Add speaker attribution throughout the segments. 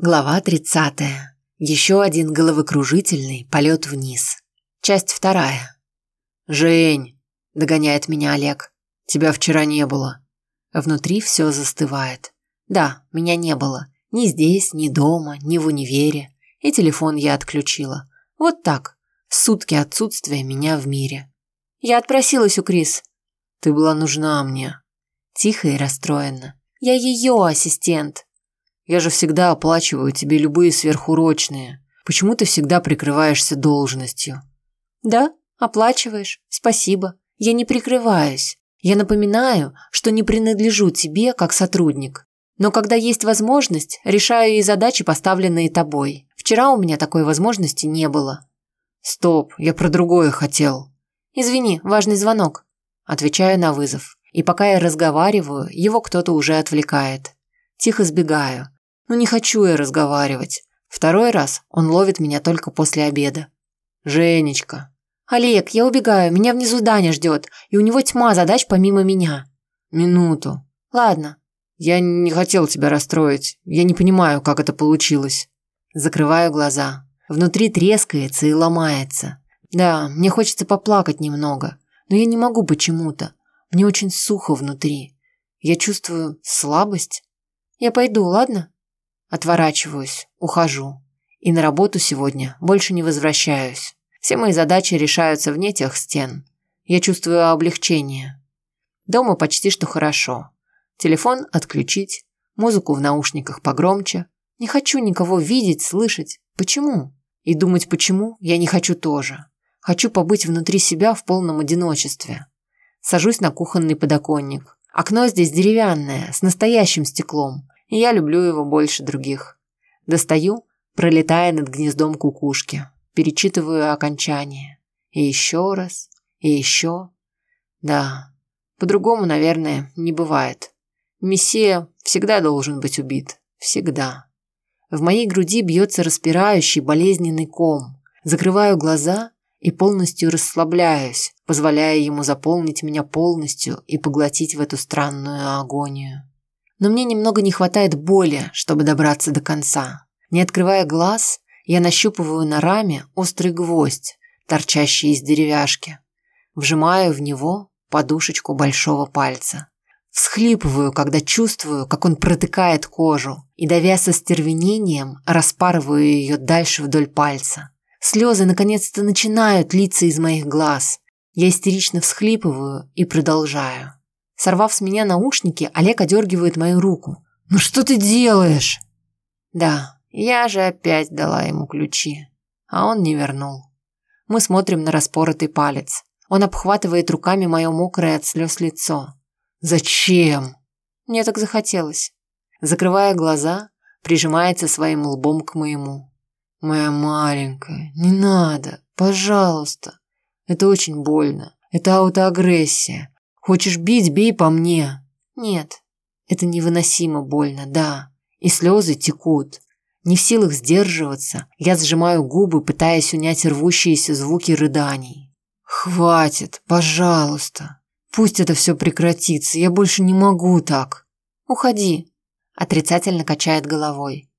Speaker 1: Глава 30. Еще один головокружительный полет вниз. Часть вторая. «Жень!» – догоняет меня Олег. «Тебя вчера не было». Внутри все застывает. Да, меня не было. Ни здесь, ни дома, ни в универе. И телефон я отключила. Вот так. Сутки отсутствия меня в мире. Я отпросилась у Крис.
Speaker 2: Ты была нужна мне.
Speaker 1: Тихо и расстроенно. Я ее ассистент.
Speaker 2: Я же всегда оплачиваю тебе любые сверхурочные. Почему ты всегда прикрываешься должностью?
Speaker 1: Да, оплачиваешь. Спасибо. Я не прикрываюсь. Я напоминаю, что не принадлежу тебе как сотрудник. Но когда есть возможность, решаю и задачи, поставленные тобой. Вчера у меня такой возможности не было.
Speaker 2: Стоп, я про другое хотел.
Speaker 1: Извини, важный звонок. Отвечаю на вызов. И пока я разговариваю, его кто-то уже отвлекает. Тихо сбегаю. Но «Ну, не хочу я разговаривать. Второй раз он ловит меня только после обеда.
Speaker 2: «Женечка».
Speaker 1: «Олег, я убегаю, меня внизу Даня ждет, и у него тьма задач помимо меня».
Speaker 2: «Минуту».
Speaker 1: «Ладно».
Speaker 2: «Я не хотел тебя расстроить. Я не понимаю, как это получилось».
Speaker 1: Закрываю глаза. Внутри трескается и ломается. Да, мне хочется поплакать немного, но я не могу почему-то. Мне очень сухо внутри. Я чувствую слабость. Я пойду, ладно? Отворачиваюсь, ухожу. И на работу сегодня больше не возвращаюсь. Все мои задачи решаются вне тех стен. Я чувствую облегчение. Дома почти что хорошо. Телефон отключить, музыку в наушниках погромче. Не хочу никого видеть, слышать. Почему? И думать почему я не хочу тоже. Хочу побыть внутри себя в полном одиночестве. Сажусь на кухонный подоконник. Окно здесь деревянное, с настоящим стеклом и я люблю его больше других. Достаю, пролетая над гнездом кукушки, перечитываю окончание. И еще раз, и еще. Да, по-другому, наверное, не бывает. Мессия всегда должен быть убит. Всегда. В моей груди бьется распирающий болезненный ком. Закрываю глаза и полностью расслабляюсь, позволяя ему заполнить меня полностью и поглотить в эту странную агонию но мне немного не хватает боли, чтобы добраться до конца. Не открывая глаз, я нащупываю на раме острый гвоздь, торчащий из деревяшки. Вжимаю в него подушечку большого пальца. Всхлипываю, когда чувствую, как он протыкает кожу, и, давя со стервенением, распарываю ее дальше вдоль пальца. Слезы наконец-то начинают литься из моих глаз. Я истерично всхлипываю и продолжаю. Сорвав с меня наушники, Олег одергивает мою руку. «Ну что ты делаешь?» «Да, я же опять дала ему ключи, а он не вернул». Мы смотрим на распоротый палец. Он обхватывает руками мое мокрое от слез лицо. «Зачем?» Мне так захотелось. Закрывая глаза, прижимается своим лбом к моему. «Моя маленькая, не надо, пожалуйста. Это очень больно. Это аутоагрессия. Хочешь бить, бей по мне. Нет, это невыносимо больно, да. И слезы текут. Не в силах сдерживаться, я сжимаю губы, пытаясь унять рвущиеся звуки рыданий. «Хватит, пожалуйста. Пусть это все прекратится, я больше не могу так». «Уходи», – отрицательно качает головой.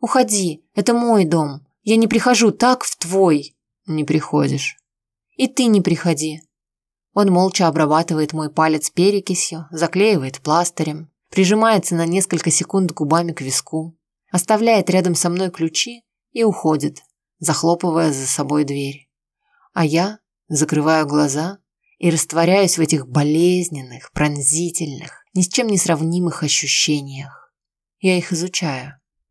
Speaker 1: «Уходи, это мой дом. Я не прихожу так в твой». «Не приходишь». «И ты не приходи. Он молча обрабатывает мой палец перекисью, заклеивает пластырем, прижимается на несколько секунд губами к виску, оставляет рядом со мной ключи и уходит, захлопывая за собой дверь. А я закрываю глаза и растворяюсь в этих болезненных, пронзительных, ни с чем не сравнимых ощущениях. Я их изучаю.